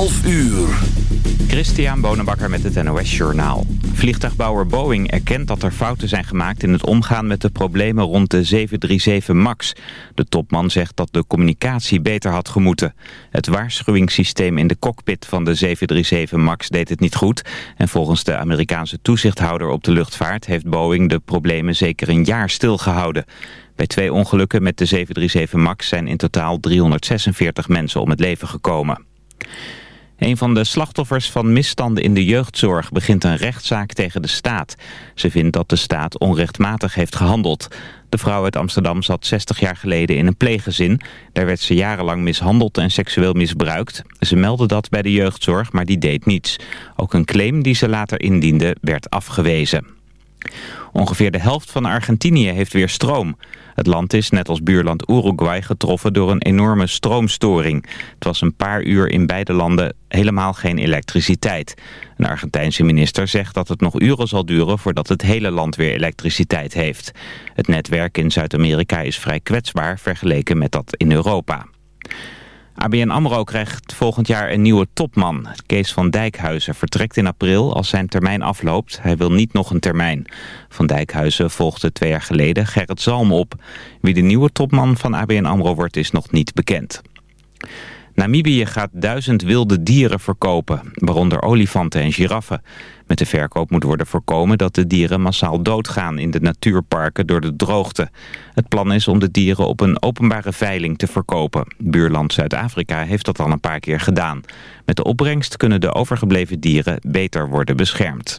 11 uur. Christian Bonenbakker met het NOS Journaal. Vliegtuigbouwer Boeing erkent dat er fouten zijn gemaakt in het omgaan met de problemen rond de 737 MAX. De topman zegt dat de communicatie beter had gemoeten. Het waarschuwingssysteem in de cockpit van de 737 MAX deed het niet goed. En volgens de Amerikaanse toezichthouder op de luchtvaart heeft Boeing de problemen zeker een jaar stilgehouden. Bij twee ongelukken met de 737 MAX zijn in totaal 346 mensen om het leven gekomen. Een van de slachtoffers van misstanden in de jeugdzorg begint een rechtszaak tegen de staat. Ze vindt dat de staat onrechtmatig heeft gehandeld. De vrouw uit Amsterdam zat 60 jaar geleden in een pleeggezin. Daar werd ze jarenlang mishandeld en seksueel misbruikt. Ze meldde dat bij de jeugdzorg, maar die deed niets. Ook een claim die ze later indiende werd afgewezen. Ongeveer de helft van Argentinië heeft weer stroom. Het land is, net als buurland Uruguay, getroffen door een enorme stroomstoring. Het was een paar uur in beide landen helemaal geen elektriciteit. Een Argentijnse minister zegt dat het nog uren zal duren voordat het hele land weer elektriciteit heeft. Het netwerk in Zuid-Amerika is vrij kwetsbaar vergeleken met dat in Europa. ABN AMRO krijgt volgend jaar een nieuwe topman. Kees van Dijkhuizen vertrekt in april als zijn termijn afloopt. Hij wil niet nog een termijn. Van Dijkhuizen volgde twee jaar geleden Gerrit Zalm op. Wie de nieuwe topman van ABN AMRO wordt is nog niet bekend. Namibië gaat duizend wilde dieren verkopen, waaronder olifanten en giraffen. Met de verkoop moet worden voorkomen dat de dieren massaal doodgaan in de natuurparken door de droogte. Het plan is om de dieren op een openbare veiling te verkopen. Buurland Zuid-Afrika heeft dat al een paar keer gedaan. Met de opbrengst kunnen de overgebleven dieren beter worden beschermd.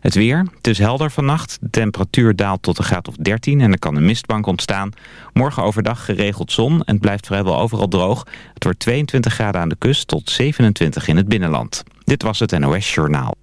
Het weer, het is helder vannacht. De temperatuur daalt tot een graad of 13 en er kan een mistbank ontstaan. Morgen overdag geregeld zon en het blijft vrijwel overal droog. Het wordt 22 graden aan de kust tot 27 in het binnenland. Dit was het NOS Journaal.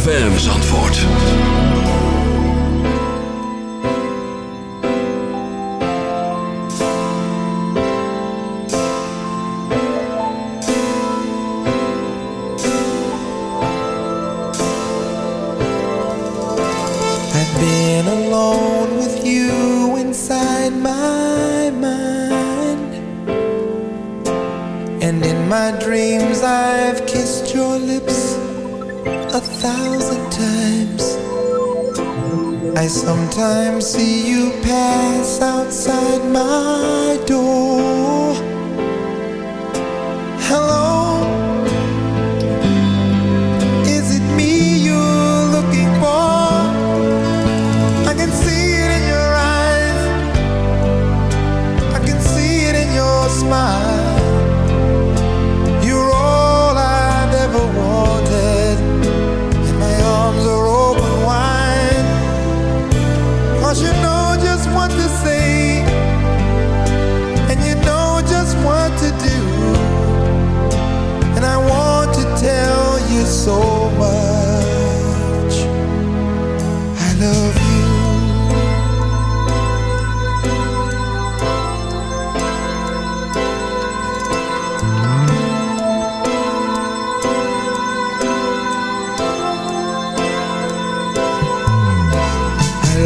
ZFM Zandvoort.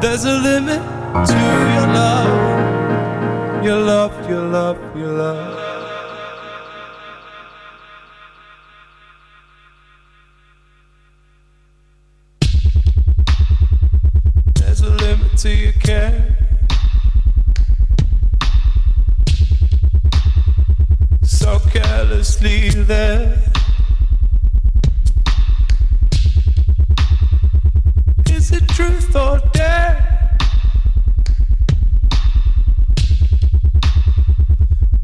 There's a limit to your love, your love, your love. So carelessly there. Is it truth or dare?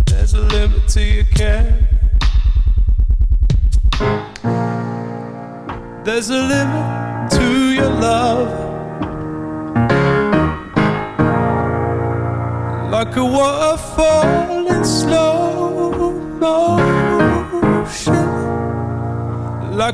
There's a limit to your care. There's a limit.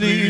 sleep.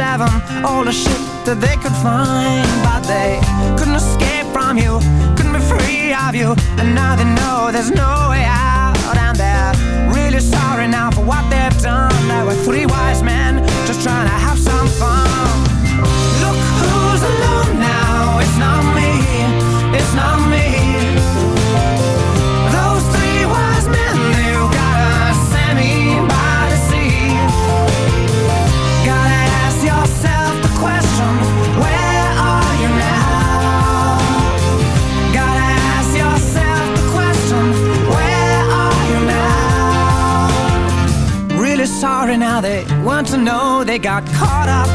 fathom all the shit that they could find. want to know they got caught up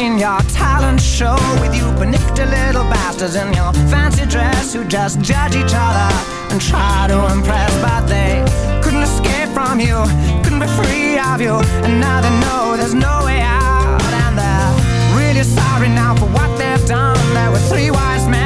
in your talent show with you panicked little bastards in your fancy dress who just judge each other and try to impress, but they couldn't escape from you, couldn't be free of you, and now they know there's no way out, and they're really sorry now for what they've done. There were three wise men.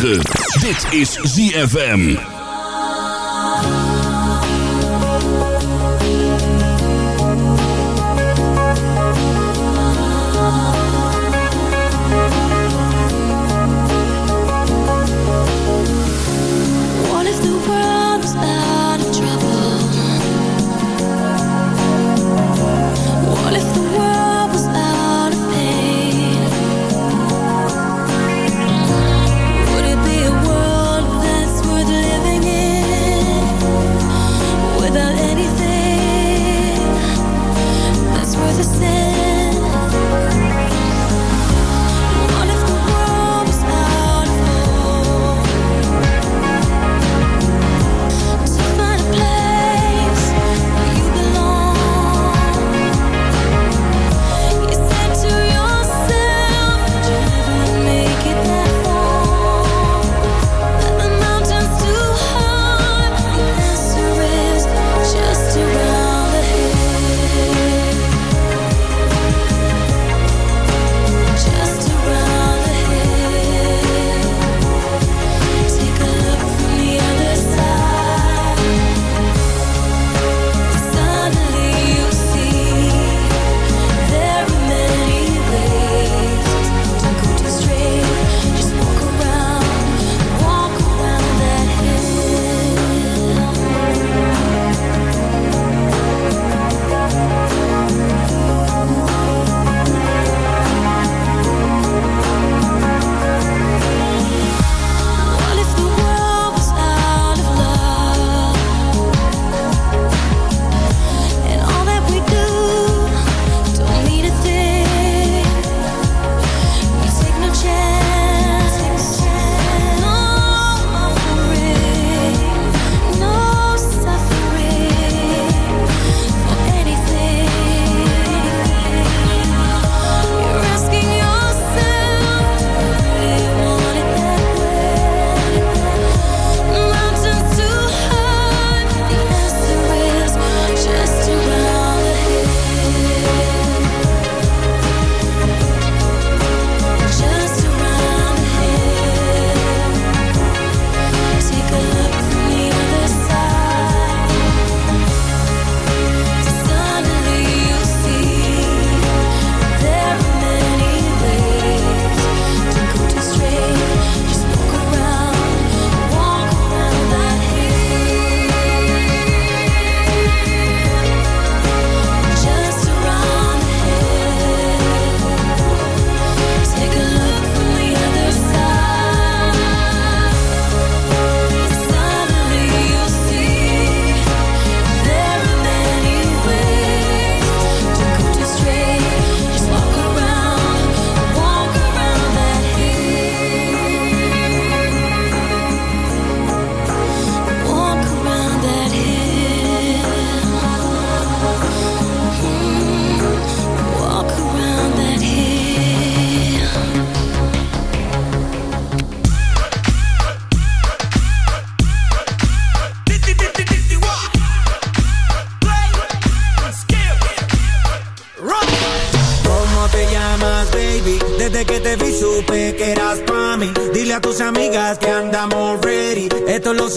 106.9. Dit is ZFM.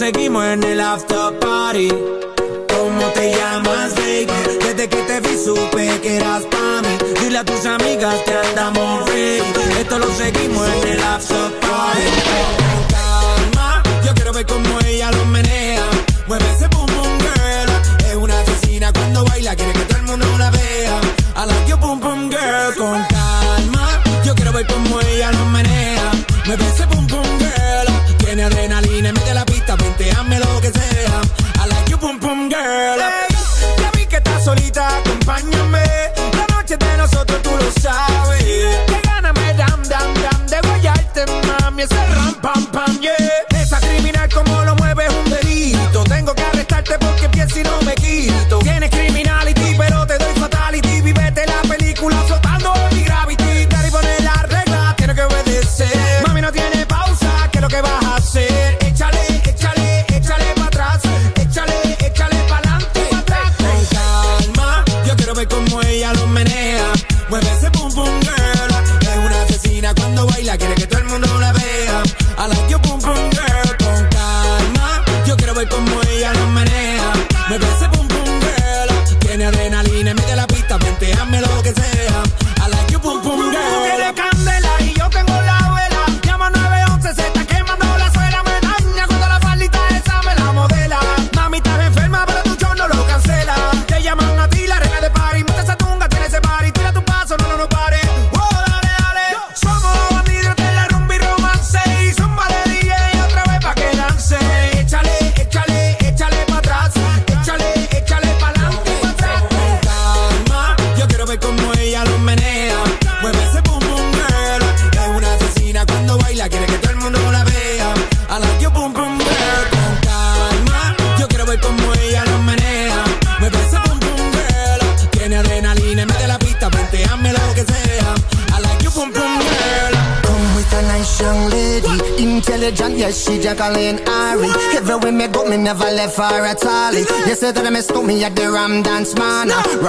seguimos en el after party. ¿Cómo te llamas, baby? Desde que te vi supe que eras para mí. Dile a tus amigos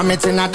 vomit in a